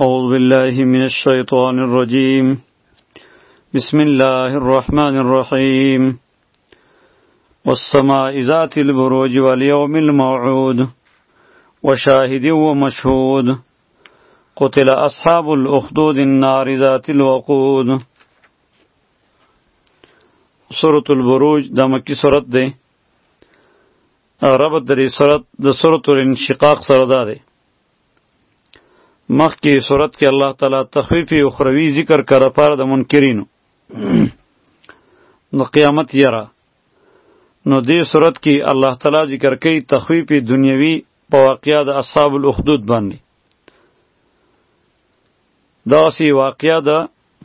أعوذ بالله من الشيطان الرجيم بسم الله الرحمن الرحيم والسماء ذات البروج واليوم الموعود وشاهد ومشهود قتل أصحاب الأخدود النار ذات الوقود سورة البروج دمكي سورة دي ربط د دې سورت د سورت الانشقاق سره دا دی مخکې سورت کې الله تعالی تخفیف اخروی ذکر کړ لپاره د منکرینو نو قیامت یرا نو دې سورت کې الله تعالی ذکر کوي تخفیف دنیوي په واقعیا د اصحاب الاخدود باندې دا سی واقعیا د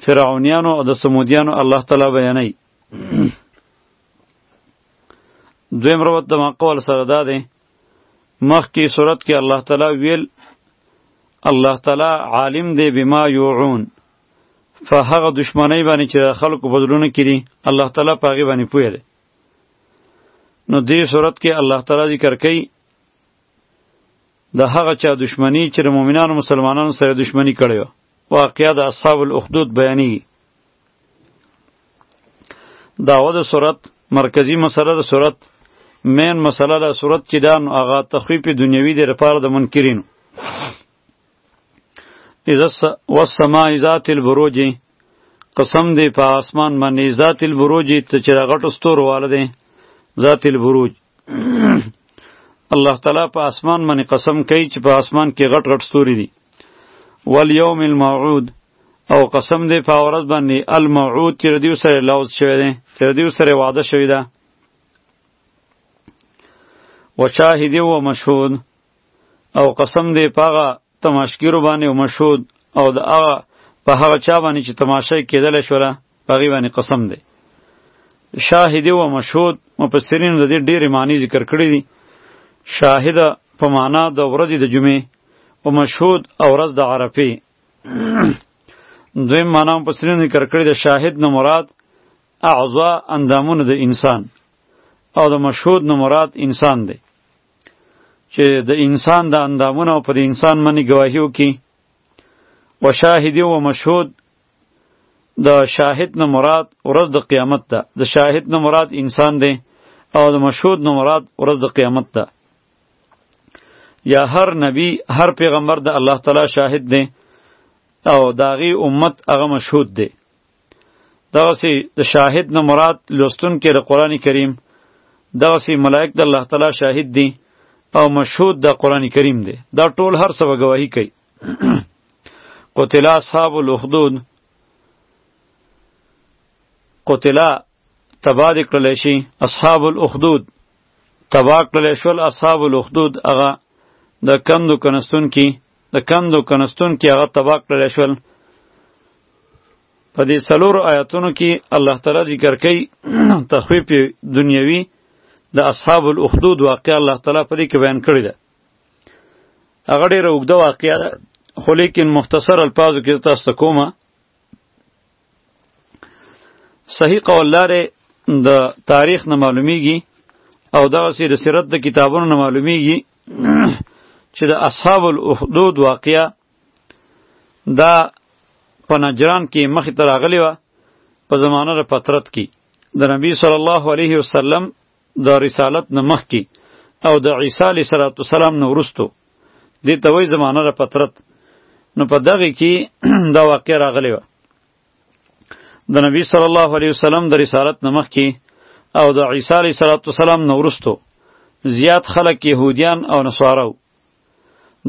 فرعونیانو او د سمودیانو الله تعالی بیانوي دویم روایت د مقول سره دا دی مخکې صورت کې الله تعالی ویل الله تعالی عالم دی بما یوعون فهغه دشمنی باندې چې خلکو په زړونو کې دي الله تعالی په هغې باندې پوه دی نو دې صورت کې الله تعالی ذکر کوي د هغه چا دشمنی چې د مؤمنانو مسلمانانو سره دشمنی کړی و واقعیا د اصحاب الاخدود بیانی داوه د صورت مرکزی مسله د صورت مین مسله د صورت چې دا نو هغه تخفیف دنیوي دی لپاره د منکرینو اذا والسماء ذات البروج قسم دی په اسمان باندې ذات البروج ته چې غټو ستورو والده ذات البروج الله تعالی په اسمان باندې قسم کوي چې په اسمان کې غټ غټ ستوري دي والیوم الموعود او قسم دی په ورځ باندې الموعود چې ردیو سره لوز شوی دی چې ردیو سره وعده شوی ده و شاهد و مشهود او قسم دی پاغه تماشګیرو باندې او مشهود او د هغه په هغه چا باندې چې تماشه کېدلی شوله په هغې باندې قسم دی شاهد او مشهود مفسرینو د دې ډېرې معنی ذکر کړې دي شاهد په معنا د ورځې د جمعې او مشهود او ورځ د عرفې دویم معنا مفسرینو ذکر کړې د شاهد نه مراد اعضا اندامونه د انسان او د مشهود نه مراد انسان دی چې د انسان د اندامونو پر انسان منی گواهی وکي و شاهد و مشهود د شاهد نه مراد ورځ د قیامت ده د شاهد نه مراد انسان دی او د مشهود نه مراد ورځ د قیامت ده یا هر نبی هر پیغمبر د الله تعالی شاهد دی او داغي امت هغه مشهود دی دغسی د شاهد نه مراد لوستون کې د قران کریم دغسی ملائک د الله تعالی شاهد دي او مشهود د قران کریم دی دا ټول هر څه گواهی کوي قتل اصحاب الاخدود قتل تبا د کړل شي اصحاب الاخدود تبا کړل شول اصحاب الاخدود هغه د کندو کنستون کې د کندو کنستون کې هغه تباک کړل شول په دې څلور آیاتونو کې الله تعالی ذکر کوي تخویف دنیوي د اصحاب الاخدود واقع الله تعالی په دې کې بیان کړی ده هغه ډیره اوږده واقعه ده خو لیکن مختصر الفاظو کې تاسو ته کومه صحیح قول لاره د تاریخ نه معلومیږي او دغه سیر سیرت د کتابونو نه معلومیږي چې د اصحاب الاخدود واقعیا دا په نجران کې مخې ته راغلی وه په زمانه د پترت کې د نبی صلی الله علیه وسلم د رسالت نه مخکې او د عیسی علیه صلات والسلام نه وروسته دې ته وایي زمانه د فترت نو په دغه کې دا واقع راغلی وه د نبی صلی الله علیه وسلم د رسالت نه مخکې او د عیسی علیه صلات والسلام نه وروسته زیات خلک یهودیان او نصارا وو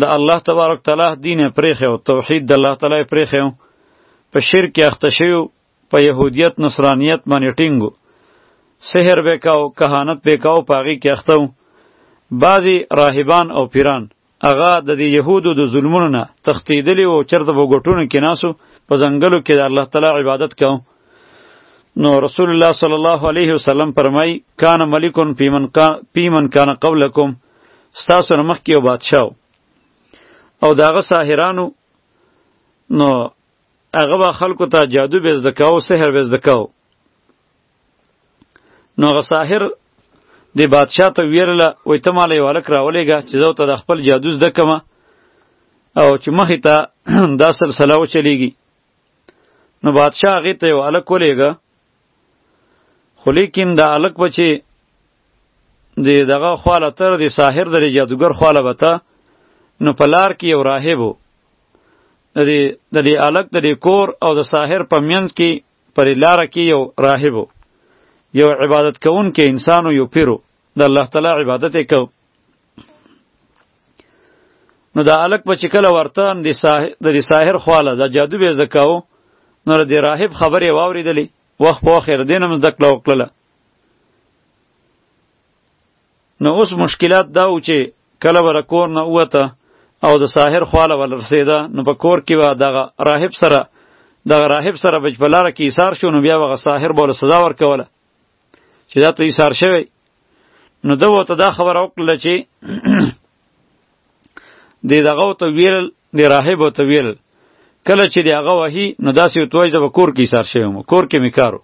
د الله تبارک تعالی دین پرېښی او توحید د الله تعالی پرېښی په شرک اخته شوي په يهوديت نصرانيت باندې ټینګو سحر به کاو کهانت به کاو پاغي کې اختو بعضی راهبان او پیران هغه د دې يهودو د ظلمونو نه تختیدلی او چرته په ګټونو کې ناسو په ځنګلو کې د الله تعالی عبادت کاو نو رسول الله صلی الله علیه وسلم فرمای کان ملکون پیمن کا پیمن کان قبلکم ستاسو مخ کې یو بادشاہ او داغه ساحرانو نو هغه به خلکو ته جادو به زده کاو سحر به زده کاو نو هغه ساحر د بادشاه ته ویرله وای ته مال یو هلک راولېږه چې زه ته د خپل جادو زده کړم او چې مخې ته دا سلسله وچلېږي نو بادشاه هغې ته یو هلک ولېږه خو لیکن دا الک بچي د دغه خواله تر د ساحر د جادوګر خواله وته نو په لار کې یو راهب وو د دې د دې الک د دې کور او د ساحر په منځ کې پر لار کې یو راهب وو یو عبادت کوونکی انسانو یو پیرو د الله تعالی عبادت یې کو نو دا الک په چکل ورته د ساحر د ساحر خواله د جادو به زکاو نو د راهب خبره واوریدلې وخت په خیر دینم زده کړه وکړه نو اوس مشکلات دا و چې کله ور کور نه وته او د ساحر خواله ول رسیدا نو په کور کې وا دغه راهب سره دغه راهب سره بج بلاره کې ایثار شو نو بیا وغه ساحر بوله سزا ورکوله چې دا ته ایثار شوی نو ده ورته دا خبره وکړله چې دې دغه ورته ویل دې راهب ورته ویل کله چې دی هغه وهي نو داسې ورته وایي زه به کور کې ایثار شوی وم کور کې مې کار و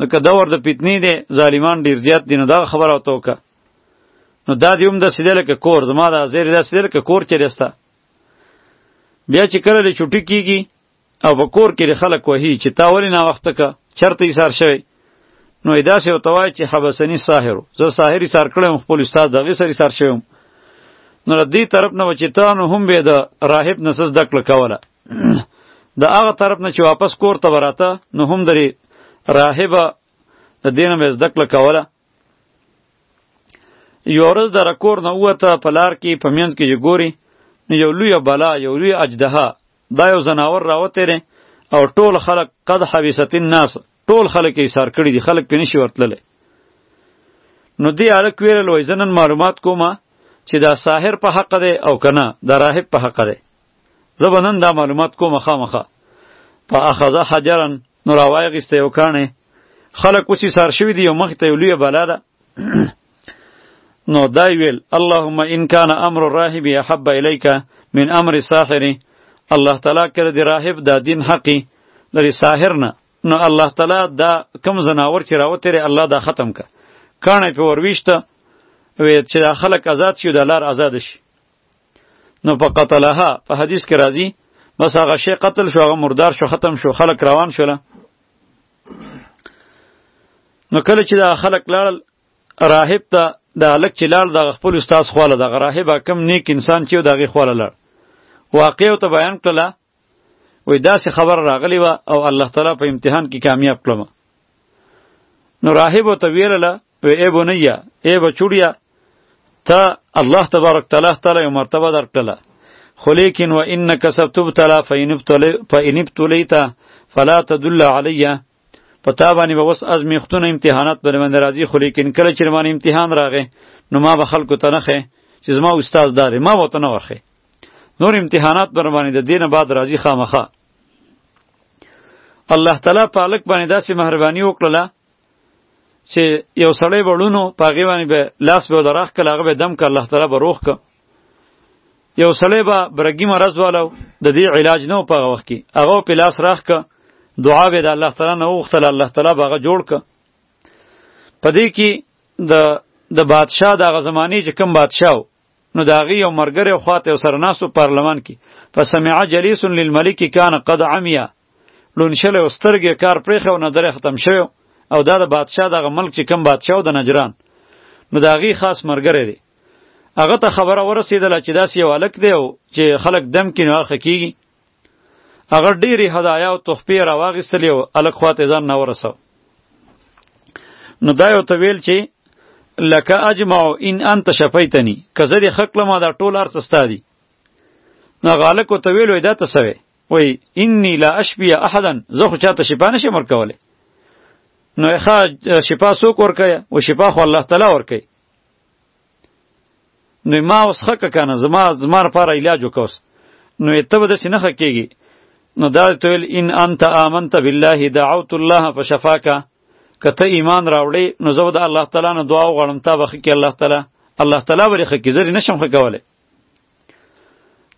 نو که دا ورته پیتنې دی ظالمان ډېر زیات دي نو دغه خبره ورته وکړه نو دا دې هم داسې دی لکه کور زما دا زیر داسې دی لکه کور کې دی ستا بیا چې کله د چوټي کیږي او په کور کې خلک وهي چې تا ولې نا وخت کا چرته یې سار شوی نو ادا سه وتوای چې حبسنی ساحر زه ساحری سار کړم خپل استاد دغه سری سار شوم نو دې طرف نه وچتان هم به د راهب نسز دکل کوله د هغه طرف نه چې واپس کور ته وراته نو هم درې راهب د دینه مې زدکل کوله یو ورځ د رکور نه وته په لار کې په مینځ کې ګوري یو لوی بلا یو لوی اجدها دا یو زناور راوته دی او ټول خلک قد حبیست الناس ټول خلک یې سار کړي دي خلک پې نشي ورتللی نو دی هلک ویرل وای زه نن معلومات کوم چې دا ساحر په حق دی او که نه دا راهب په حق دی زه به نن دا معلومات کوم خامخه په اخذه حجرا نو راوایغیسته یو کاڼی خلک اوس یې سار شوي دي یو مخې ته یو لویه بلا ده نو دای ویل اللهم ان کان امر الراهب احب الیک من امر ساحر الله تعالی کړه دی راهب دا دین حقی لري ساحر نه نو الله تعالی دا کم زناور چې راوتره الله دا ختم ک کانه په ورويشته وی چې دا خلک آزاد شي د لار آزاد شي نو په قتلها په حدیث کې راځي بس هغه شی قتل شو هغه مردار شو ختم شو خلک روان شول نو کله چې دا خلک لاړل راهب ته دا لک چې لاړ د خپل استاد خواله د راهب کم نیک انسان چې دغه خواله لاړ واقع ته بیان کړله وې داسې خبر راغلی و او الله تعالی په امتحان کې کامیاب کړم نو راهب ته ویله وی ای بنیه ای بچوړیا ته الله تبارک تعالی تعالی یو مرتبه درکړه خو لیکن و انک ستبتلا فإن ابتلیت فلا تدل علی په تا باندې به وس ازمیختونه امتحانات باندې باندې راځي خو لیکن کله چې باندې امتحان راغی نو ما به خلکو ته نخې چې زما استاد داري ما وته نه ورخې نور امتحانات بر باندې د دینه بعد راځي خامخه الله تعالی پالک باندې داسې مهرباني وکړه چې یو سړی وړونو په هغې باندې به لاس به دراخ کړ هغه به دم کړ الله تعالی به روغ کړ یو سړی به برګي مرض والو د دې علاج نه په هغه وخت کې هغه په لاس راخ کړ دعا به د الله تعالی نه وغوښتله الله تعالی به هغه جوړ کړ په دې کې د د بادشاه د هغه زمانې چې کوم بادشاه نو د هغې یو ملګری او خواته یو سره ناست و پارلمان کې فسمع جلیس للملک کان قد عمیا ړوند شلی او سترګې کار پرېښی او نظر یې ختم شوی او دا د بادشاه دغه ملک چې کوم بادشاه و د نجران نو د هغې خاص ملګری دی هغه ته خبره ورسېدله چې داسې یو هلک دی او چې خلک دم کړي نو هغه ښه کېږي هغه ډېرې هدایا او تحفې یې راواخیستلې او هلک خوا ته یې ځان نه ورسو نو دا یې ورته ویل چې لکه اجمع ان انت شفیتنی که زه دې ښه کړم دا ټول هر څه ستا دي نو هغه هلک ورته ویل وایي دا ته څه وی وایي انی لا اشفی احدا زه خو چاته شفا نشم ورکولی نو ښه شفا څوک ورکوي او شفا خو الله تعالی ورکوي نو ما اوس خکه کنه زما زما لپاره علاج وکوس نو ته به داسې نه خکېږي نو دا ته ویل ان انت آمنت بالله دعوت الله فشفاک که ته ایمان راوړې نو زه به د الله تعالی نه دعا وغواړم تا به خکې الله تعالی الله تعالی به خکې زری نشم خکولی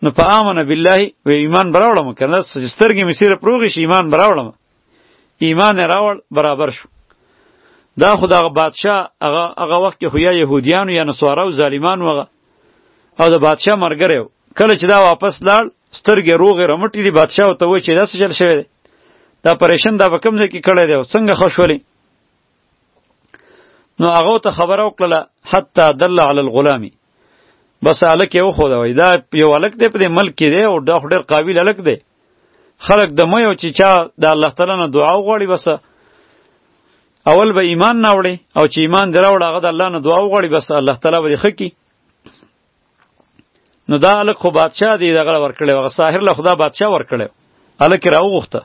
نو په آمن بالله و ایمان براوړم کنه سترګې مې سره پروغې شي ایمان براوړم ایمان راوړ برابر شو دا خو دغه بادشاه هغه هغه وخت کې خو یا یهودیانو یا نصارا او ظالمانو هغه او د بادشاه مرګره کله چې دا واپس لاړ سترګې روغې رمټې دي بادشاه ورته وایي چې دا څه چل شوی دی دا پریشن دا به کوم ځای کې کړی دی او څنګه ښه شولې نو هغه ته خبره وکړه حتی دل علی الغلام بس الک یو خو دا وای دا یو الک دی په دې ملک کې دی او دا ډېر قابل الک دی خلک د مې او چې چا د الله تعالی نه دعا وغواړي بس اول به ایمان نه وړي او چې ایمان دراوړ هغه د الله نه دعا وغواړي بس الله تعالی به خکی نو دا الک خو بادشاه دی دغه ورکړی هغه ساحر له خدا بادشاه ورکړی الک راوغوخته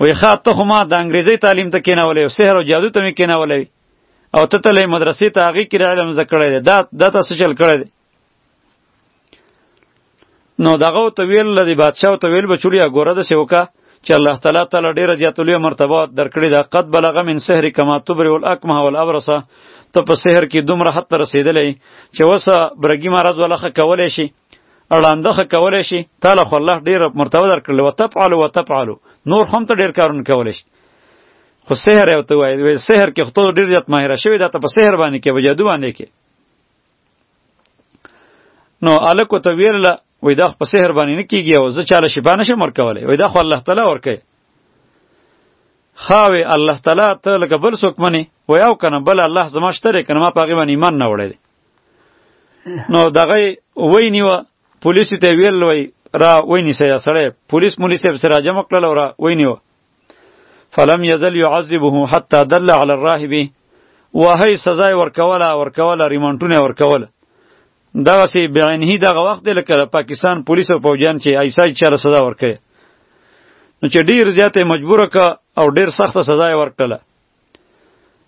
وی ښه ته خو ما د انګریزي تعلیم ته کینولې او سحر او جادو ته مې کینولې او ته تلې مدرسې ته هغې کې علم زده کړی دی دا دا تاسو چل کړی دی نو دغه ته ویل لدی بادشاہ ته ویل بچولیا ګوره د سیوکا چې الله تعالی تعالی ډیره زیات لوی مرتبه درکړي دا قد بلغ من سحر کما تبر والاکمه والابرصه ته په سحر کې دومره حد ته رسیدلې چې وسه برګی مرض ولخه کولې شي اړاندخه کولې شي تعالی خو الله ډیره مرتبه درکړي وتفعل وتفعل نور هم ته ډیر کارونه کولې شي خو سحر یو ته وایي سحر کې خو ډیر زیات ماهر شوی دا ته په سحر باندې کې وجادو باندې کې نو الک ته ویرله وای دا په سحر باندې نه کیږي او زه چاله شفا نشم ورکولای وای دا خو الله تعالی ورکه خاوي الله تعالی ته لکه بل څوک منی وای او کنه بل الله زما شتره کنه ما پاګې باندې ایمان نه وړی نو دغه وای نیو پولیس ته ویل وای را وای نیسه یا سړی پولیس مونږ سره راجم کړل او را وای نیو فلم یزل يعذبه حتى دل على الراهب وهي سزا ورکوله ورکوله ریمانټونه ورکوله دغه سی بعینه دغه وخت لکه پاکستان پولیس او پوجان چې ایسای چر سزا ورکړي نو چې ډیر زیاته مجبور ک او ډیر سخت سزا ورکړه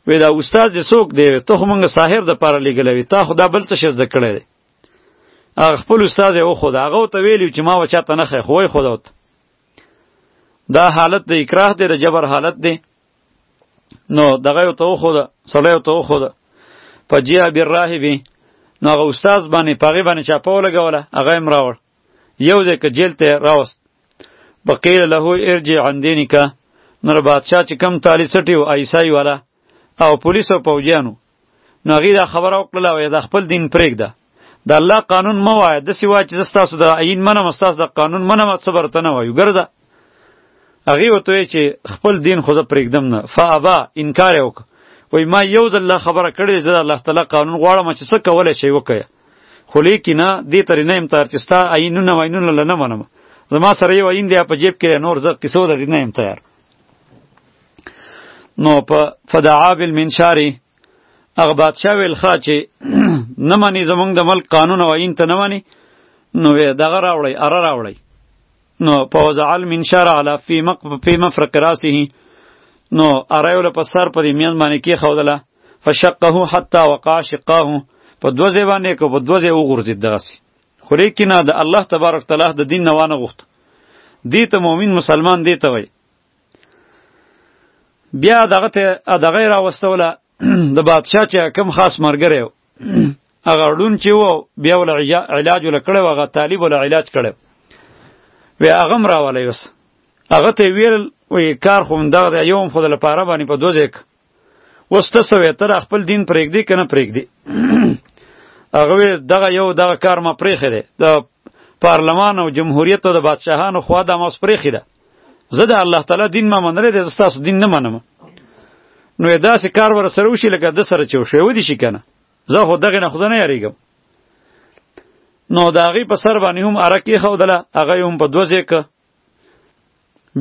وې دا استاد دې څوک دی ته خو مونږ ساحر د پاره لګلوي تا خدا بل څه شز د کړی دی هغه خپل استاد یې وښوده هغه ته ویلي چې ما وچاته نه ښه خوی خودوت دا حالت د اکراه دی د جبر حالت دی نو دغه یو ته خو ده سړی یو ته خو ده په جیا بیر راهبی نو هغه استاد باندې پاغي باندې چاپه ولګوله هغه هم راوړ یو ځای که جیل ته راوست بقیل له ارجع عن دینک نور بادشاہ چې کم تالی سټیو ایسای والا او پولیس او پوجیانو نو هغې دا خبره وکړله وایي دا خپل دین پرېږده د الله قانون مه وایه داسې وایه چې زه ستاسو د عین منم ستاسو د قانون منم څه برته نه وایو ګرځه هغې ورته وایي چې خپل دین خو زه پرېږدم نه فابا انکار یې وکړ وایي ما یو ځل دا خبره کړې زه د الله تعالی قانون غواړم چې څه کولی شئ وکړه خو لیکي نه دې ترې نه یم تیار چې ستا عینونه واینونه له نه منم زما سره یو عین دی په جیب کې نور زه قصو درې نه یم تیار نو په فدعا بالمنشار هغه بادشاه ویل ښه چې نه مني زمونږ د ملک قانون او آیین ته نه مني نو وی دغه راوړی اره راوړی نو په وضع المنشار علی فی مق فی مفرق راسه نو اره ول په سر په دې میان باندې کې خودله فشقه حتا وقع شقاه په دوزه باندې کو په دوزه وګرځید دغه خو لیکنه د الله تبارک تعالی د دین نه وانه غوښت دې ته مؤمن مسلمان دی ته وای بیا دغه ته دغه راوستوله د بادشاه چې کم خاص مرګره یو هغه ړون چې وو بیا ول علاج ول کړو هغه طالب ول علاج کړو وی هغه مراولې وس هغه ته ویل وی کار خو مندغه یوم خود لپاره باندې په دوزک وسته سوې تر خپل دین پرېږدي کنه پرېږدي هغه دغه یو دغه کار ما پرېخې دی د پارلمان او جمهوریت او د بادشاهانو خوا د ما پرېخې ده زه د الله تعالی دین ما منلې ده ستاسو دین نه منم نو دا سه کار ور سره وشي لکه د سره چو شو دي شي کنه زه خو دغه نه خو نه یریږم نو دا غي په سر باندې هم ارکه خو دله هغه هم په دوزې ک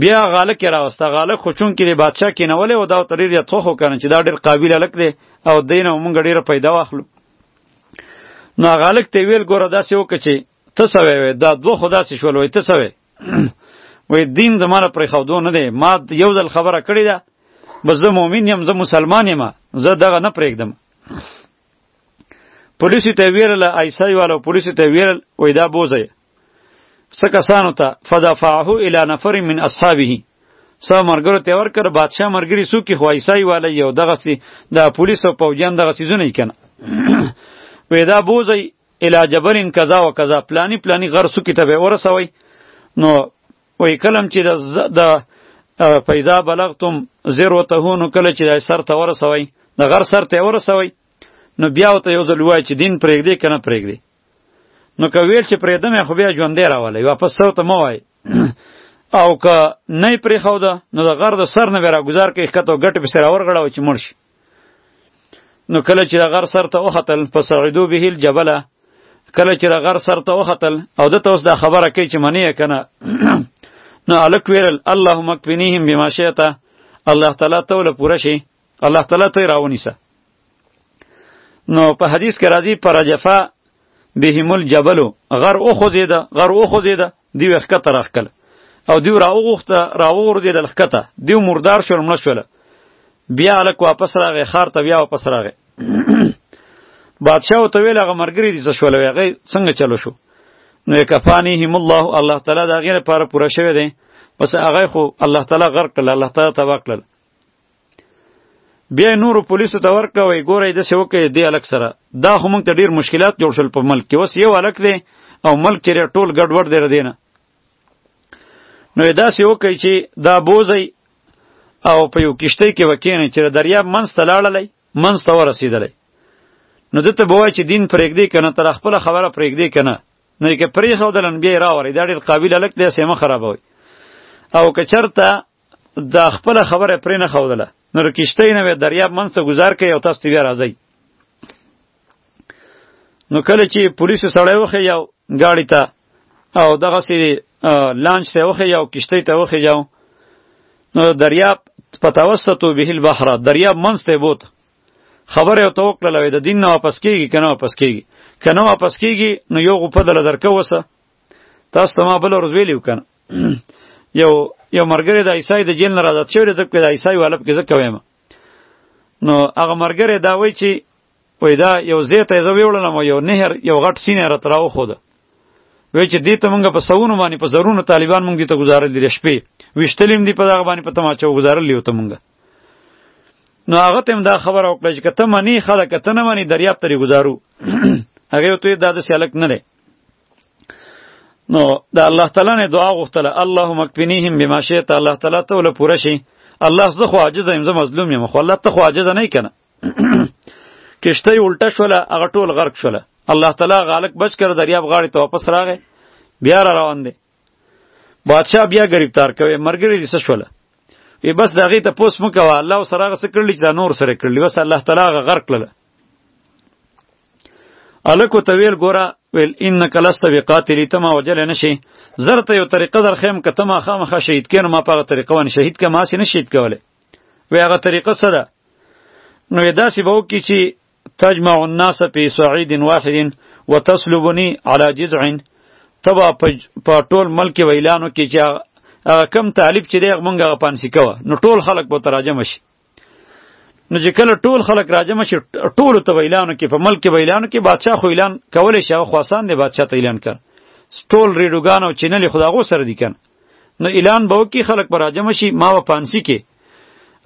بیا غاله کې راوسته غاله خو چون کې د بادشاه کې نولې او دا تریر یا څو خو کنه چې دا ډېر قابل الک دی او دینه مونږ ډېر پیدا واخلو نو غالک ته ویل ګوره داسې وکړه چې ته څه وې دا دوه خو داسې شول وې ته څه وې وې دین زماره پرې خودو نه دی ما یو ځل خبره کړې ده بس زه مؤمن یم زه مسلمان یم زه دغه نه پرېږدم پولیسو ته ویرل ایسای والو پولیسو ته ویرل وې دا بوزه څه کسانو ته فدفعه الی نفر من اصحابه سو مرګرو ته ورکړ بادشاه مرګری سو کی خوایسای والی یو دغه سی د پولیس او پوجان دغه سیزونه کنه ودا بوزی الی جبل کذا و کذا پلانی پلانی غر سو کتابه ورسوي نو وای کلم چې د پیدا بلغتم زیر وتهونو کله چې سر ته ورسوي د غر سر ته ورسوي نو بیا ته یو ځل وای چې دین پرېږدي کنه پرېږدي نو که ویل چې پرېدم خو بیا ژوندې راولې واپس سو ته مو وای او که نه پرې خو ده نو د غر د سر نه ورا گزار کې کته غټ په سر اور غړاو چې مرش نو کله چې د غر سر ته وختل فسعدو به الجبل کله چې د غر سر ته وختل او د توس دا خبره کوي چې منی کنه نو الک ویل اللهم اکفنیهم بما شئت الله تعالی ته ول پوره شي الله تعالی ته راونیسه نو په حدیث کې راځي پر جفا بهم الجبل غر او خوزیده غر او خوزیده دی وخت طرف کله او دی راوغخته راوغورځید لخته دی مردار شول مړ شول بیا الک واپس راغی خار ته بیا واپس راغی بادشاہ ته ویل هغه مرګری دي څه شول ویغه څنګه چلو شو نو کفانیهم الله الله تعالی دا غیر پر پوره شوی دی پس هغه خو الله تعالی غرق کړ الله تعالی تبا کړ بیا نور پولیسو ته ورکوي ګورې د څه وکړي دی الک سره دا خو مونږ ته ډیر مشکلات جوړ شول په ملک کې وس یو الک دی او ملک چې ټول ګډوډ دی ردینه نو دا څه وکړي چې دا بوزي او په یو کشته کې وکینې چې دریاب منځ ته لاړلې منځ ته ورسېدلې نو دته بوای چې دین پرېږدي کنه تر خپل خبره پرېږدي کنه نو کې پرې خو دلن بیا راوړي دا ډیر قابل الک دی سیمه خرابوي او که چرته دا خپل خبره پرې نه خودله نو کشته نه وې دریاب منځ ته گذار کوي او تاسو ته بیا راځي نو کله چې پولیسو سړی وخه یو گاڑی ته او دغه سي لانچ ته وخه یو کشته ته وخه یو نو دریاب په توسط به البحر دریاب منځ ته بوت خبره او توکل لوي د دین نه واپس کیږي کنه واپس کیږي کنه واپس کیږي نو یو غو په دل درکوسه تاسو ته ما بل ورځ ویلو کنه یو یو مرګره د عیسی د جیل نه راځد شوی د زکه د عیسی والب کې زکه وایم نو هغه مرګره دا وای چې وای دا یو زیته زو ویولم یو نهر یو غټ سینه را تراو خو ده وای چې دې ته مونږ په سونو باندې په زرونو طالبان مونږ دې ته گزارل دي شپې وشتلیم دي په دغه باندې په تماچو گزارل لیو ته مونږ نو هغه تم دا خبر او کړ چې کته منی خلک ته نه منی دریاب تری گزارو هغه ته دا د سیالک نه نو د الله تعالی نه دعا غوښتله اللهم اکفنیهم بما شئت الله تعالی ته ول پوره شي الله زه خو عاجز یم زه مظلوم یم خو الله ته خو عاجز نه کنه کشته الټه شوله هغه ټول غرق شوله الله تعالی غالک بچ کړ دریاب غاړې ته واپس راغی بیا را روان دی بادشاہ بیا گرفتار کوي مرګری دې شوله وی بس دغه ته پوس مکوه الله سره غس کړل چې دا نور سره کړل بس الله تعالی غرق کړل الکو ته ویل ګوره ویل انک لست بقاتلی ته ما وجل نه شي زر ته یو طریقه در خیم که ته ما خامخا شهید کینو ما په هغه طریقه باندې شهید که ما سې نه شهید کولی وی هغه طریقه څه ده نو یې داسې به وکړي چې تجمع الناس فی صعید واحد وتسلبنی علی جذع ته به په ټول ملک ویلانو کې چې هغه کم طالب چې دی هغه مونږ هغه پانسي کوه نو ټول خلک به تراجم شي نو چې کله ټول خلک راجم شي ټول ته ویلانو کې په ملک کې ویلانو کې بادشاه خو اعلان کولې شي خو آسان دی بادشاه ته اعلان کړ ټول ریډوګان او چینل خداغو سره دي کنه نو اعلان به وکي خلک پر راجم شي ما و پانسی کې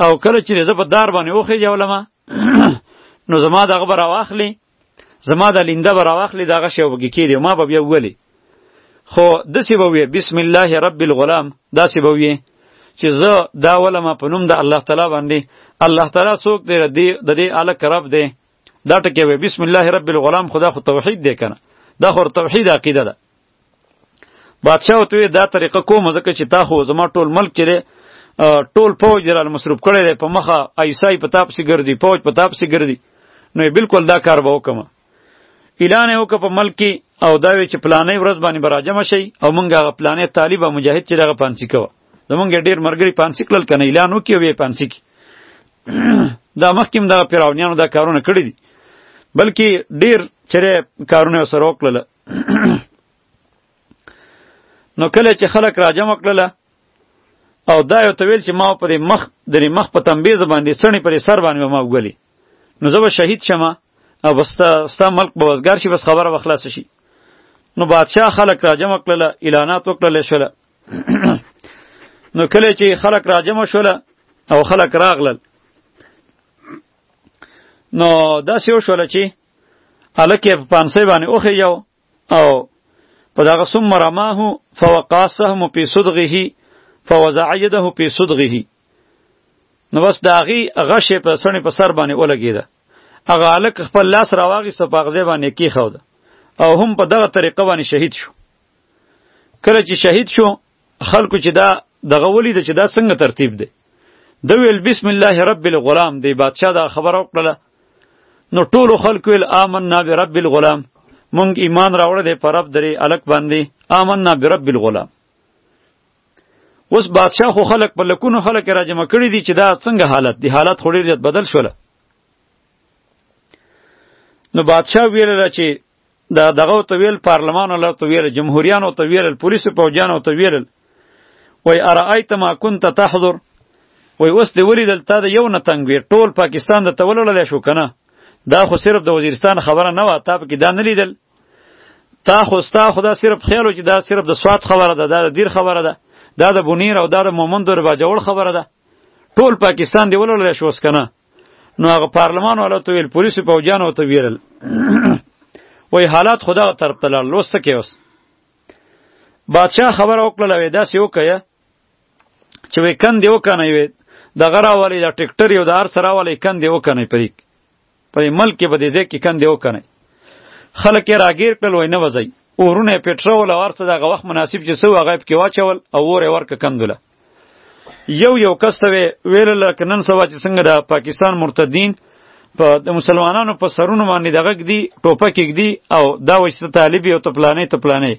او کله چې زه په دار باندې اوخې جوړم نو زما دغه بر واخلې زما د لینده به راواخلي دغه شی به کې کېدی ما به بیا وویلې خو داسې به وي بسم الله رب الغلام داسې به وي چې زه دا ولم په نوم د الله تعالی باندې الله تعالی څوک دی د دې الک رب دی دا ټکی وي بسم الله رب الغلام خدا خو توحید دی کنه دا خو توحید عقیده ده بادشاہ او ته دا طریقه کوم ځکه چې تا خو زما ټول ملک کړي ټول فوج درال مصروف کړي دی په مخه ایسای په تاپ سي ګرځي فوج په تاپ سي ګرځي نو بالکل دا کار به وکم اعلان یې وکړ په ملک کې او دا وی چې پلانې ورځ باندې براجم شي او مونږ هغه پلانې طالب مجاهد چې دغه پانسی کوه زمونږ ډیر مرګري پانسی کړل کنه اعلان وکړي وی پانسی کی دا مخکیم دا پیراونیانو دا کارونه کړی دي بلکې ډیر چره کارونه سره وکړل نو کله چې خلک راجم کړل او دا یو تویل چې ما په دې مخ د مخ په تنبیه زباندې سړی پر سر باندې ما وګلی نو زه به شهید شم او بس ستا ملک به وزګار شي بس خبره به خلاص شي نو بادشاه خلک راجم کړل اعلانات وکړل شول نو کله چې خلک راجم شول او خلک راغلل نو دا سیو شول چې الکه په پانسۍ باندې اوخه یو او په دغه ثم رماه فوقع سهم په صدغه فوزع يده په صدغه نو بس داغي غشه په سړی په سر باندې ولګیده هغه الک خپل لاس راواغی سپاغزه باندې کی خو او هم په دغه طریقه باندې شهید شو کله چې شهید شو خلکو چې دا دغه ولید چې دا څنګه ترتیب دی د ویل بسم الله رب الغلام دی بادشاہ دا خبر او کړله نو ټول خلکو ویل آمنا برب الغلام مونږ ایمان راوړ دی پر رب درې الک باندې آمنا برب الغلام اوس بادشاہ خو خلک په لکونو خلک را جمع کړي دي چې دا څنګه حالت دی حالت خو ډیر بدل شوله نو بادشاہ ویل چې دا دغه ته ویل پارلمان الله ته ویل جمهوریانو ته ویل پولیس پوجانو ته ویل وای ارایت ما كنت تحضر وای اوس دی ولیدل تا د یو نه تنګ وی ټول پاکستان د تولړل شو کنه دا خو صرف د وزیرستان خبره نه و تا پکې دا نه لیدل تا خو ستا خدا صرف خیالو چې دا صرف د سواد خبره ده دا د دیر خبره ده دا د بونیر او دا د مومند ربا جوړ خبره ده ټول پاکستان دی ولړل شو کنه نو هغه پارلمان والا ته ویل پولیس پوجانو ته ویل وای حالات خدا طرف ته لاړ لوس کې اوس بادشاہ خبر او کړل وې دا سی وکیا چې وې کند یو کنه وې د غرا والی د ټیکټر یو د ار سره والی کند یو کنه پرې پرې ملک کې بده ځکه کند یو کنه خلک راګیر کړل وای نه وځي اورونه پټرول او ارته دغه وخت مناسب چې سو هغه کې واچول او وره ورک کندله یو یو کس ته ویل لکه نن سبا چې څنګه د پاکستان مرتدین په د مسلمانانو په سرونو باندې دغه کدي ټوپک کېږدي او دا وشته طالب یو ته پلانې ته پلانې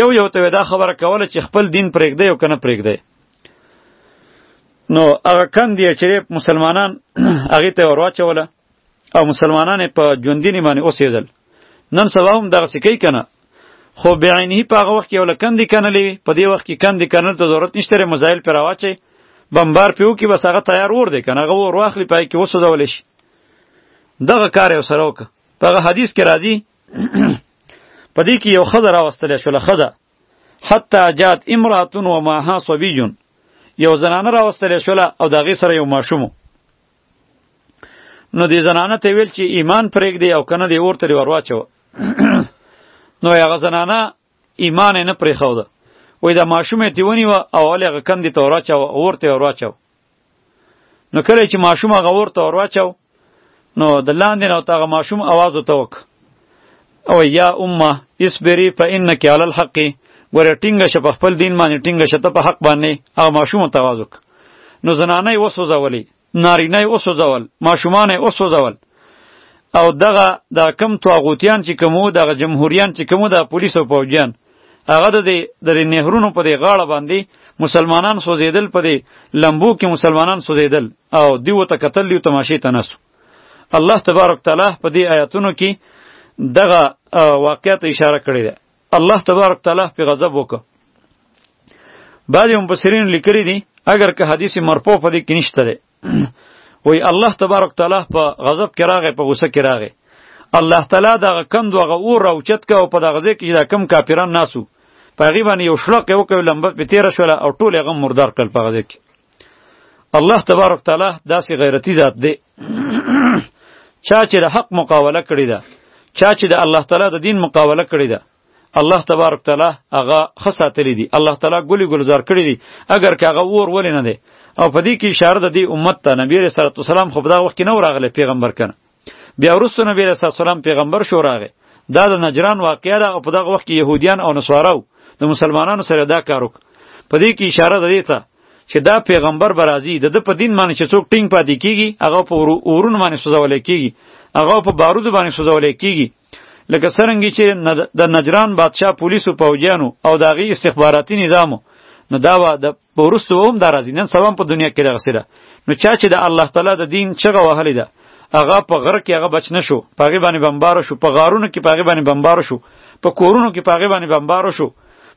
یو یو ته دا خبره کوله چې خپل دین پرېږدی او کنه پرېږدی نو هغه کم دی چې مسلمانان هغه ته ورواچوله او مسلمانان په ژوندینې باندې اوسېدل نن سبا هم دغسې کوي که نه خو بعینه په هغه وخت کې یو له کندې کنلې وي په دې وخت کې کندې کنل ته ضرورت نشته دی مزایل پرې راواچوي بمبار پرې وکړي بس هغه تیار اور دی که نه هغه اور واخلي په هغې کې وسوځولی شي دغه کار یې ورسره وکړه په هغه حدیث کې راځي په دې کې یو ښځه راوستلی شوله ښځه حتی جات امراتون و ماها صبیجون یو زنانه راوستلی شوله او د هغې سره یو ماشوم نو دې زنانه ته ویل چې ایمان پرېږ دی او کنه دې ورته ورواچو نو هغه زنانه ایمان نه پرې خو ده وای دا ماشومه تی ونی و او هغه کندې ته ورواچو ورته ورواچو نو کله چې ماشوم هغه ورته ورواچو نو د لاندې نو تاغه ماشوم आवाज وته وک او یا امه اصبری فانک علی الحق ګوره ټینګ شه په خپل دین باندې ټینګ شه ته په حق باندې او ماشوم توازو نو زنانه یې وسوځولې نارینه یې وسوځول ماشومان یې وسوځول او دغه د کم طاغوتیان چې کومو دغه جمهوریان چې کومو د پولیس او پوجیان هغه د د نهرونو په دې غاړه باندې مسلمانان سوځیدل په دې لمبو کې مسلمانان سوځیدل او دیو ته قتل یو تماشې ته نسو الله تبارک تعالی په دې آیاتونو کې دغه واقعیت اشاره کړې ده الله تبارک تعالی په غضب وکړ بعضی مفسرین لیکلي دي اگر که حدیث مرفوع په دې کې نشته ده وای الله تبارک تعالی په غضب کې راغی په غوسه کې راغی الله تعالی دغه کند وغه اور راوچت کا او په دغه ځای کې دا کم کافران ناسو په غیبه یو شلق یو کوي لمبه په تیر شوله او ټول غم مردار کړ په غزه کې الله تبارک تعالی داسې غیرتی ذات دی چا چې د حق مقاوله کړې ده چا چې د الله تعالی د دین مقاوله کړې ده الله تبارک تعالی هغه خساتلی دی الله تعالی ګلی ګلزار کړی دی اگر که هغه ور ولې نه دی او په دې کې اشاره د دې امت ته نبی رسول الله صلی الله علیه وسلم خو په دا وخت کې نه راغله پیغمبر کنه بیا وروسته نبی رسول الله سلام پیغمبر شو راغی دا د نجران واقعیا ده په دغه وخت کې يهوديان او نصاراو د مسلمانانو سره دا کار وک په دې کې اشاره ده ته چې دا پیغمبر برازي د د په دین باندې چې څوک ټینګ پاتې کیږي هغه په اورون باندې سوزول کیږي هغه په بارود باندې سوزول کیږي لکه سرنګي چې د نجران بادشاه پولیسو پوجانو او داغي استخباراتي نظامو نو دا و د به وروسته هم دا راځي نن سبا په دنیا کې دغسې ده نو چا چې د الله تعالی د دین چغه وهلې ده هغه په غره کې هغه بچ نه شو په هغې باندې بمبار شو په غارونو کې په هغې باندې بمبار شو په کورونو کې په هغې باندې بمبار شو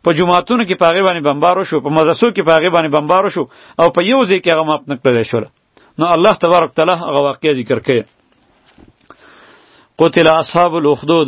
په جماعتونو کې په هغې باندې بمبار شو په مدرسو کې په هغې باندې بمبار شو او په یو ځای کې هغه ماپ نه کړلی شول نو الله تبارک تعالی هغه واقعه ذکر کړې قتل اصحاب الاخدود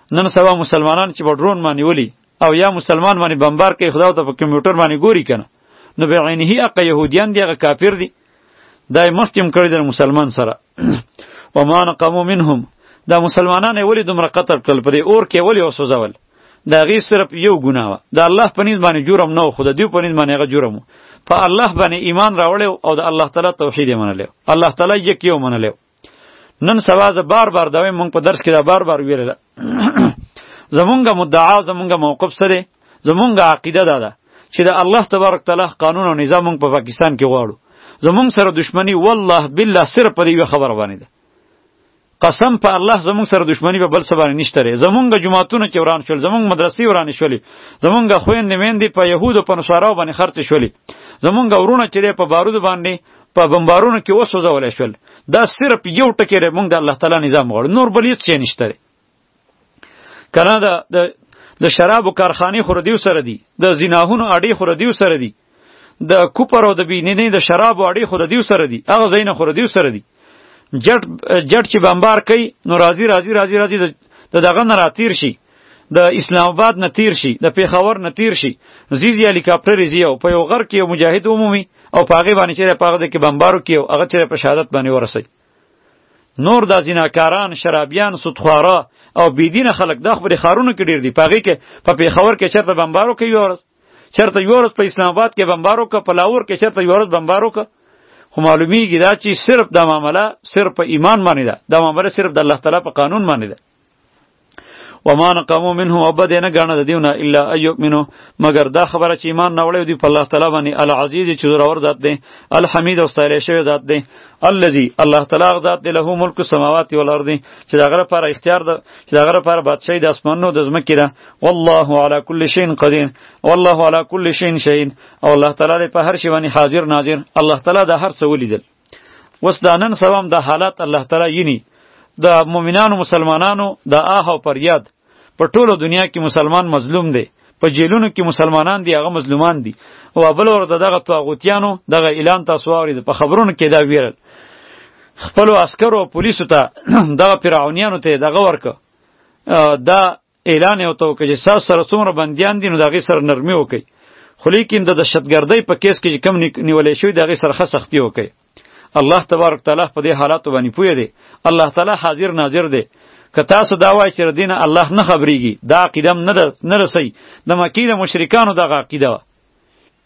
نن سبا مسلمانان چې په ډرون باندې ولي او یا مسلمان باندې بمبار کوي خدای ته په کمپیوټر باندې ګوري کنه نو به عینه اق يهوديان دی هغه کافر دي دای مخکم کړی د مسلمان سره و ما نقمو منهم دا مسلمانان ولی دومره قتل کړل په دې اور کې ولی وسوځول دا غي صرف یو ګناه و دا الله په نيز باندې جرم نه خو د دې په نيز باندې هغه جرم په الله باندې ایمان راوړل او د الله تعالی توحید یې منل الله تعالی یې کیو منل نن سبا زه بار بار دا وایم مونږ په درس کې دا بار بار ویل زمونږ مدعا زمونږ موقف سره زمونږ عقیده دا ده چې د الله تبارک تعالی قانون او نظام مونږ په پاکستان کې غواړو زمونږ سره دښمنی والله بالله صرف په دې خبره باندې ده قسم په الله زمونږ سره دښمنی په بل څه باندې نشته لري زمونږ جماعتونه چې وران شول زمونږ مدرسې وران شولې زمونږ خويندې میندې په يهودو په نصاراو باندې خرڅ شولې زمونږ ورونه چې په بارود باندې په بمبارونو کې وسوځول شول دا صرف یو ټکی دی موږ د الله تعالی نظام غواړو نور بل هیڅ شی نشته دی کنه دا د د شرابو کارخانه خور دیو سره دی د زیناهونو اډې خور دیو سره دی د کوپر او د بینینې د شرابو اډې خور دیو سره دی هغه زین خور دیو سره دی جټ جټ چې بمبار کوي نو راځي راځي راځي راځي د دغه نه راتیر شي د اسلام آباد نه تیر شي د پیښور نه تیر شي زیزی هلیکاپټر زی او په یو غر کې یو مجاهد عمومي او په هغه باندې چې په هغه کې بمبارو کې او هغه چې په شهادت باندې ورسي نور د زیناکاران شرابیان سودخواره او بيدینه خلک د خبرې خارونو کې ډیر دي په هغه کې په پیښور کې چرته بمبارو کې یو ورځ چرته یو ورځ په اسلام آباد کې بمبارو کې په لاور کې چرته یو ورځ بمبارو کې خو معلومیږي دا چې صرف دا معامله صرف په ایمان باندې ده دا معامله صرف د الله تعالی په قانون باندې ده وما نقمو منه وبد نه غاڼه د دیونه الا ايؤمنو مگر دا خبره چې ایمان نه وړي دی په الله تعالی باندې العزیز چې زور اور ذات دی الحمید او ستایل شوی ذات دی الذي الله تعالی ذات دی له ملک السماوات والارض چې دا غره پر اختیار ده چې دا غره پر بادشاہي د اسمانونو د زمکې ده والله على كل شيء قدير والله على كل شيء شهید او الله تعالی په هر شی باندې حاضر ناظر الله تعالی د هر څه ولیدل وس دا نن سبا هم دا حالات الله تعالی یینی د مؤمنانو مسلمانانو د آه او پریاد په ټولو دنیا کې مسلمان مظلوم دی په جیلونو کې مسلمانان دی هغه مظلومان دی او بل ور دغه طاغوتیانو دغه اعلان تاسو اورید په خبرونو کې دا ویرل خپل عسکر او پولیسو ته دغه فرعونیانو ته دغه ورک دا اعلان یې وته وکړي چې ساس سره څومره بندیان دي نو دغه سره نرمي وکړي خو لیکن د دهشتګردۍ په کیس کې کم نیولې شوی دغه سره خه سختی وکړي الله تبارک تعالی په دې حالات باندې پوهه دی الله تعالی حاضر ناظر دی که تاسو دا وای چې دین الله نه خبريږي دا عقیده نه نه رسي د مکی د مشرکانو دغه عقیده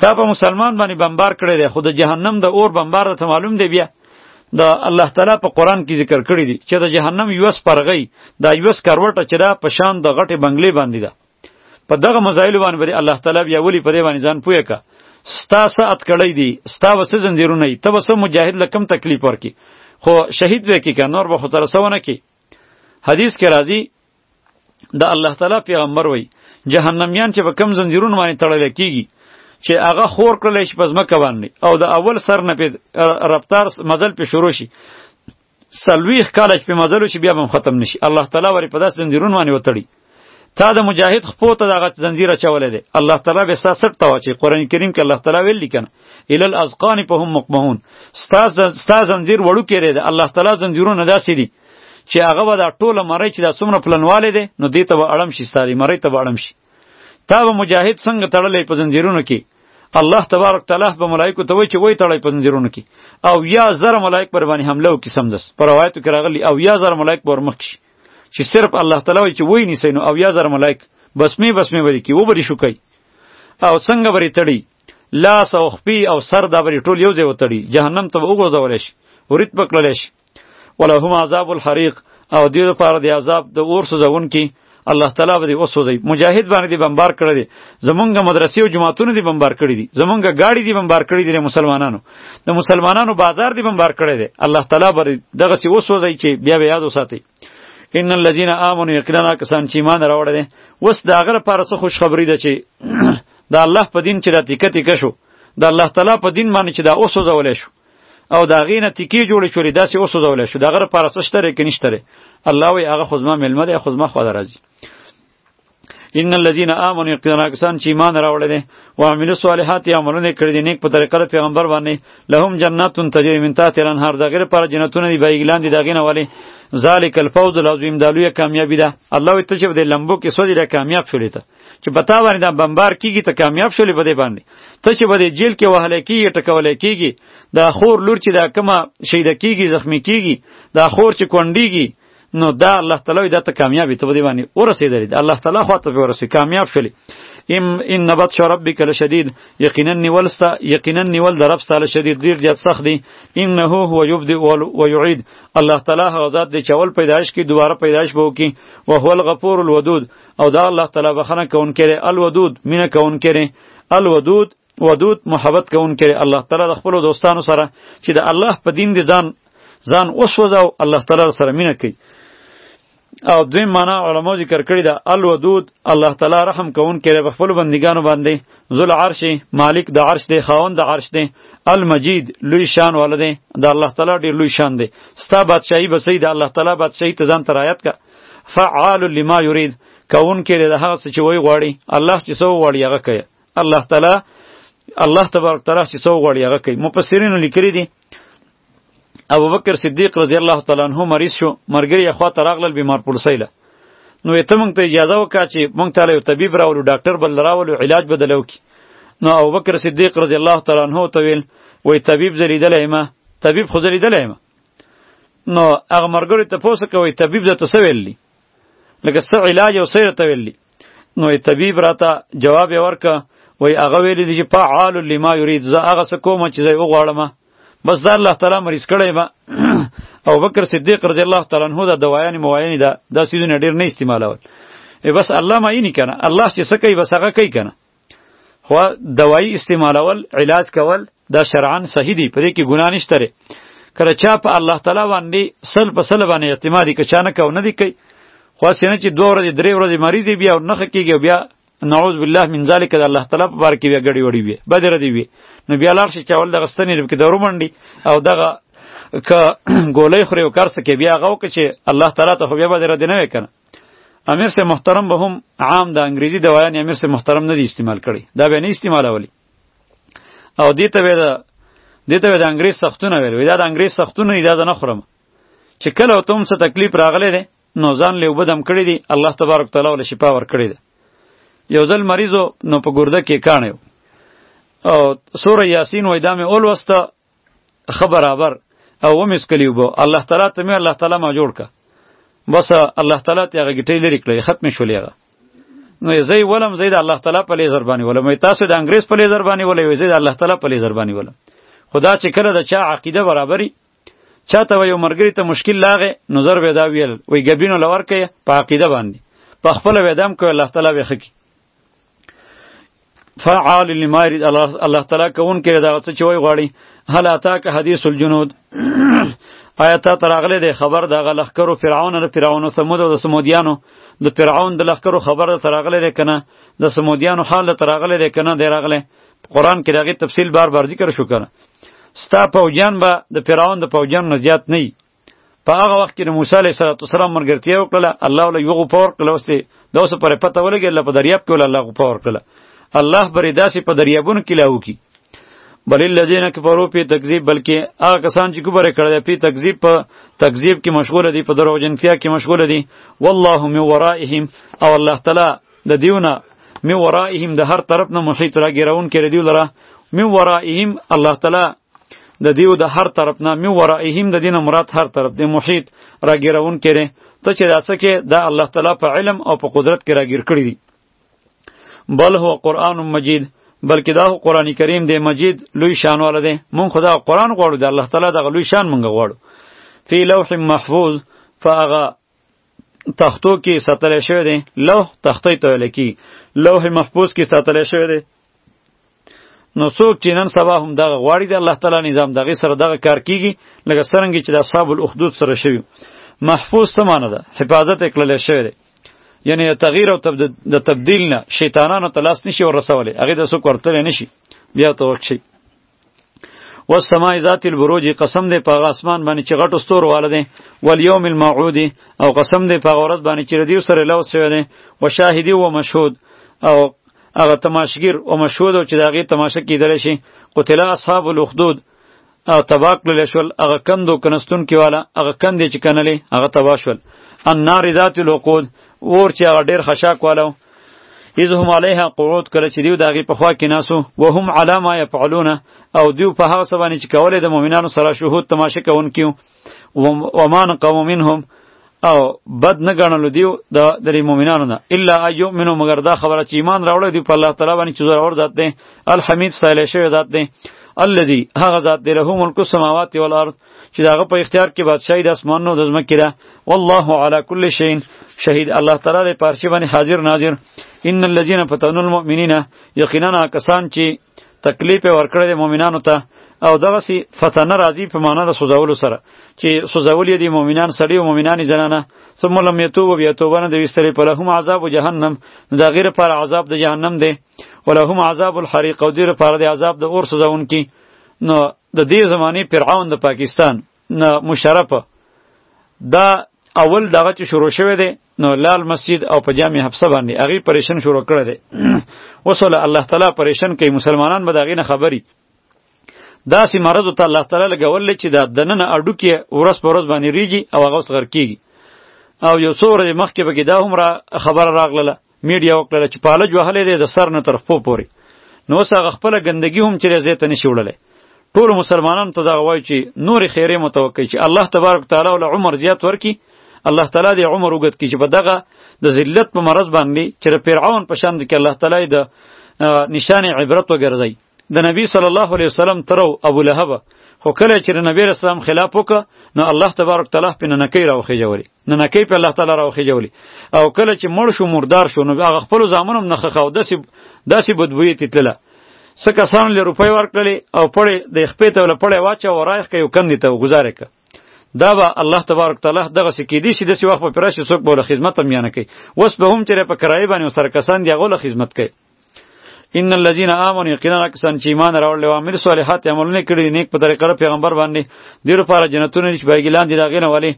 تا په مسلمان باندې بمبار کړی دی خو د جهنم د اور بمبار ته معلوم دی بیا د الله تعالی په قران کې ذکر کړی دی چې د جهنم یوس پرغی دا یوس کروټه چې دا په شان د غټې بنگلې باندې ده په دغه مزایل باندې بری الله تعالی بیا ولی په دې باندې ځان پوهه کا ستا سات کړی دی ستا وسه زنجیرونه ای ته وسه مجاهد لکم تکلیف ورکی خو شهید وې کې نور به خطر سونه کی حدیث کې راځي د الله تعالی پیغمبر وای جهنميان چې په کم زنجیرونو باندې تړل کیږي چې هغه خور کړل شي په ځمکه باندې او د اول سر نه په رفتار مزل په شروع شي سلويخ کال چې په مزل شي بیا هم ختم نشي الله تعالی ورې په داس زنجیرونو باندې وتړي تا د مجاهد خپو ته دغه زنجیر چولې دی الله تعالی به ستا سټ ته واچي قران کریم کې الله تعالی ویل لیکنه ال الاذقان په هم مقمهون ستا ستا زنجیر وړو کې دی الله تعالی زنجیرونه داسې دي چې هغه به دا ټوله مری چې دا څومره پلنواله دی نو دې ته به اړم شي ستاري مری ته به اړم شي تا به مجاهد څنګه تړلې په زنجیرونو کې الله تبارک تعالی به ملائکه ته وایي چې وای تړی په زنجیرونو کې او یا زر ملائک پر باندې حمله وکړي سمدس پر روایتو کې راغلی او یا زر ملائک پر مخ شي چې صرف الله تعالی وایي چې وای نیسي نو او یا زر ملائک بسمه بسمه وری کی و بری شو کوي او څنګه بری تړي لاس او خپي او سر دا بری ټول یو ځای وتړي جهنم ته وګرځول شي ورت پکړل شي ولهم عذاب الحریق او دې لپاره د عذاب د اور سوزون کی الله تعالی به دې وسوځي مجاهد باندې بمبار کړی زمونږ مدرسې او جماعتونه دې بمبار کړی دي زمونږ گاډي دې بمبار کړی دي مسلمانانو د مسلمانانو بازار دی بمبار کړی دی الله تعالی بر دغه سی وسوځي چې بیا بیا یاد وساتي ان الذين امنوا یقینا کسان چې ایمان راوړل دي وس دا غره پر څه خوش خبری ده چې د الله په دین چې د تکت کشو د الله تعالی په دین باندې چې دا وسوځول شو او دا غینه تکی جوړ شولې داسې وسوځول شو دا غره پر څه شته کې نشته الله وی هغه خزما ملمه ده خزما خو درځي ان الذين امنوا يقينا کسان چې ایمان راوړل دي او عملو صالحات عملونه کړی دي نیک په طریقه پیغمبر باندې لهم جنات تجري من تحتها الانهار دا غیر پر جنتونه دی بایګلان دي داګینه والی ذالک الفوز العظیم دا لوی کامیابی ده الله وي ته چې د لمبو کې سوځي دا کامیاب شولې ته چې بتا باندې دا بمبار کیږي ته کامیاب شولې بده باندې ته چې بده جیل کې وهلې کیږي ټکولې کیږي دا خور لور چې دا کما شهید کیږي زخمی کیږي دا خور چې کونډیږي نو دا الله تعالی دا ته کامیابی ته دی باندې ورسېدلې دا الله تعالی خو ته ورسې کامیاب شولې ام ان نبت شو ربک لشدید یقینا نیولستا یقینا نیول در رب تعالی شدید ډیر زیات سخت دی انه هو یبدئ و یعید الله تعالی هغه ذات دی چې اول پیدایش کی دوباره پیدایش به وکي او هو الغفور الودود او دا الله تعالی بخنه کون کړي الودود مینه کون کړي الودود ودود محبت کوونکی الله تعالی د خپل دوستانو سره چې د الله په دین دي ځان ځان وسوځاو الله تعالی سره مینه کوي او دوی معنا علما ذکر کړی دا الودود الله تعالی رحم کون کړي په خپل بندګانو باندې ذل عرش مالک د عرش دی خاوند د عرش دی المجید لوی شان ولده د الله تعالی ډیر لوی شان دی ستا بادشاہي به سید الله تعالی بادشاہي ته ځان ترایت کا فعال لما یرید کون کړي د هغه څه چې وای غواړي الله چې سو غواړي هغه کوي الله تعالی الله تبارک تعالی چې څو غوړي هغه کوي مفسرینو لیکلي دي ابو بکر صدیق رضی الله تعالی عنہ مریض شو مرګری اخوا تراغلل بیمار پړسیله نو ته مونږ ته اجازه وکړه چې مونږ ته یو طبيب راولو ډاکټر بل راولو علاج بدلو کی نو ابو بکر صدیق رضی الله تعالی عنہ ته ویل وای طبيب زلیدلې ما طبيب خو زلیدلې ما نو هغه مرګری ته پوسه کوي طبيب د تسویل لکه څه علاج او سیر ته ویلی نو طبيب راته جواب ورکه وای هغه ویلی دی چې فعال لما یرید زه هغه څه کوم چې زه وغواړم بس دا الله تعالی مریض کړی ما او بکر صدیق رضی الله تعالی عنہ دا دوایان موایان دا دا سیدونه ډیر نه استعمالول ای بس الله ما یې نه کنه الله چې څه کوي بس هغه کوي کنه خو دوايي استعمالول علاج کول دا شرعا صحیح دی پرې کې ګناه نشته لري کله چا په الله تعالی باندې سل په سل باندې اعتماد کې چا نه کو نه دی کوي خو سینه چې دوه ورځې درې ورځې مریض بیا نه کېږي بیا نعوذ بالله من ذلک د الله تعالی په بار کې بیا ګړی وړی وي بدر دی وي نو بیا لاړ شي چاول دغه ستنې رب کې دورو منډي او دغه ک ګولې خوري او کارس کې بیا غو کې چې الله تعالی ته بیا بدر دی نه وکنه امیر سے محترم به هم عام د انګریزي د ویان امیر سے محترم نه دی استعمال کړي دا به نه استعمالولي او دې ته به دې ته د انګریز سختونه ویل وی دا د انګریز سختونه اجازه نه خورم چې کله ته هم څه تکلیف راغلی دی نو ځان له وبدم کړی دی الله تبارک تعالی ول شفا ور کړی دی یو ځل مریضو نو په ګرده کې کانیو او سوره یاسین وای دا مې اول وسته خه برابر او ومې څکلي اوبه الله تعالی ته مې الله تعالی ما جوړ که بس الله تعالی ته هغه ګټې لرې کړې ختمې شولې هغه نو زه ولم زید الله تعالی په لیزر باندې ولم تاسو د انګریز په لیزر باندې ولې زید الله تعالی په لیزر باندې ولم خدا چې کله د چا عقیده برابرې چاته یو مرګری ته مشکل لاغه نظر به دا ویل وی ګبینو لور کې په عقیده باندې په خپل ویدام کوي الله تعالی به خکی فعال لما يريد الله تعالی کون کې دا څه چوي غواړي هل اتا که حدیث الجنود آیات تراغله د خبر د غلخکرو فرعون او فرعون سمود او د سمودیانو د فرعون د لخکرو خبر د تراغله ده کنه د سمودیانو حال تراغله ده کنه د راغله قران کې دغه تفصیل بار بار ذکر شو کنه ستا پوجان به د فرعون د پوجان نه زیات نه په هغه وخت کې موسی علیه السلام مرګرتیا وکړه الله ولې یو غوپه ورکړه اوس دې د اوس پرې پته ولګي الله په دریاب کې ول الله غوپه ورکړه الله پرې داسې په دریابونو کې لاو کی بل الذين كفروا په تکذیب بلکې هغه کسان چې کوبره کړل په تکذیب په تکذیب کې مشغول دي په دروغجنتیا کې مشغول دي والله من ورائهم او الله تعالی د دیونه من ورائهم د هر طرف نه محیط راګیرون کړي دی لره من ورائهم الله تعالی د دیو د هر طرف نه می ورائهم د دینه مراد هر طرف د محیط راګیرون کړي ته چې داسه کې د دا الله تعالی په علم او په قدرت کې راګیر کړی دي بل هو قران مجید بلکې دا قران کریم دی مجید لوی شان والا دی مونږ خدا قران غواړو د الله تعالی د لوی شان مونږ غواړو فی لوح محفوظ فاغه تختو کې ساتل شوی دی لوح تختې ته ویل کی لوح محفوظ کې ساتل شوی دی نو څوک چې نن سبا هم دغه غواړي د الله تعالی نظام دغه سره دغه کار کیږي لکه څنګه چې د اصحاب الاخدود سره شوی محفوظ څه معنی ده حفاظت کړل شوی دی یعنی تغییر او تبد... د تبدیل نه شیطانانو ته لاس نشي ورسولی هغه د څوک ورتل نشي بیا ته وخت شي والسماء ذات البروج قسم دی په اسمان باندې چې غټو ستورو والا دی والیوم الموعود او قسم دی په ورځ باندې چې ردیو سره لوس شوی دی و شاهدی و مشهود او هغه تماشګر او مشهود او چې داغه تماشه کیدل شي قتل اصحاب الاخدود او تباک للی شول هغه کندو کنستون کې والا هغه کند چې کنلې هغه تبا شول النار ذات الوقود اور چې هغه ډیر خشاک والو اذ هم علیها قعود کله چې دیو د هغې په خوا کې ناسو وهم علی ما یفعلون او دیو په هغه څه باندې چې کولی د مؤمنانو سره شهود تماشه کوونکي وما نقموا منهم او بد نه ګڼلو دیو د درې مؤمنانو نه الا ایؤمنو مگر دا خبره چې ایمان راوړی دی په الله تعالی باندې چې زورور ذات دی الحمید سایل شوی ذات دی الذي هغه ذات دی له ملک السماوات والارض چې داغه په اختیار کې بادشاہي د اسمانونو د ځمکې ده والله علی کل شیء شهید الله تعالی د پارچې باندې حاضر ناظر ان الذين فتنوا المؤمنین یقینا کسان چې تکلیف ورکړي د مؤمنانو ته او دغه سی فتنه راځي په معنا د سوزولو سره چې سوزول دي مؤمنان سړي او مؤمنان زنانه ثم لم يتوب بیا توبه نه دی وستري په لهم عذاب جهنم دا غیر پر عذاب د جهنم دی ولهم عذاب الحریق او دیر پر د عذاب د اور سوزون کی نو د دې زمانه فرعون د پاکستان نه مشرف دا اول دغه چې شروع شوه دی نو لال مسجد او په جامع حفصه باندې هغه پریشن شروع کړی دی وصلی الله تعالی پریشن کوي مسلمانان به دغه نه خبري دا سی مرض ته الله تعالی لګول چې دا دننه اډو کې ورس پر ورس باندې ریږي او هغه وسغر کیږي او یو څو ورځې مخکې به دا هم را خبر راغله میډیا وکړه چې پالج وهلې دی د سر نه تر خپو پوري نو اوس هغه خپل ګندګي هم چې زه ته نشي وړلې ټول مسلمانانو ته دا وایي چې نور خیره متوکل چې الله تبارک تعالی ول عمر زیات ورکي الله تعالی دې عمر وګت کی چې په دغه د ذلت په مرض باندې چې فرعون په شان کې الله تعالی د نشانه عبرت وګرځي د نبی صلی الله علیه وسلم تر او ابو لهب خو کله چې د نبی رسول الله خلاف وکړه نو الله تبارک تعالی په ننکې راوخی جوړي ننکې په الله تعالی راوخی جوړي او کله چې مړ شو مردار شو نو هغه خپل ځامنم نه خخاو داسې داسې بدبوې تتله څه کسان له روپۍ ورکړلې او پړې د خپې ته ول پړې واچ او رايخ کوي کندې ته گزارې ک دا به الله تبارک تعالی دغه سکې دي چې د سی وخت په پرشه څوک بوله خدمت هم یانه کوي وس به هم چې په کرای باندې سر کسان دی غوله خدمت کوي ان الذين امنوا یقینا کسان چې ایمان راوړل او عمل صالحات عملونه کړی نیک په طریقه پیغمبر باندې دیر لپاره جنتونه چې بایګی لاندې دا غینه ولی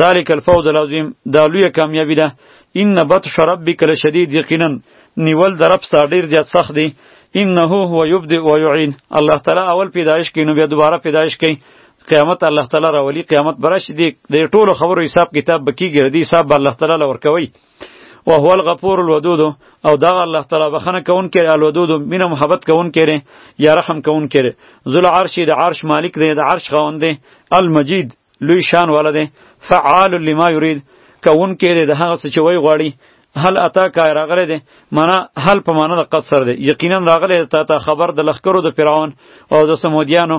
ذالک الفوز العظیم دا لوی کامیابی ده ان بطش ربک لشدید یقینا نیول در رب ستا ډیر زیات سخت دی انه هو یبدئ و یعید الله تعالی اول پیدایش کینو بیا دوباره پیدایش کین قیامت الله تعالی راولی قیامت برش دی د ټولو خبرو حساب کتاب بکی ګرځي حساب الله تعالی لور کوي او هو الغفور الودود او دا الله تعالی بخنه کون کړي الودود مینه محبت کون کړي یا رحم کون کړي ذل عرش د عرش مالک دی د عرش خاوند دی المجید لوی شان والا دی فعال لما یرید کون کړي د هغه څه چې وای غواړي هل اتا کا راغله ده معنا هل په معنا د قصر ده یقینا راغله تا ته خبر د لخرو د فرعون او د سمودیانو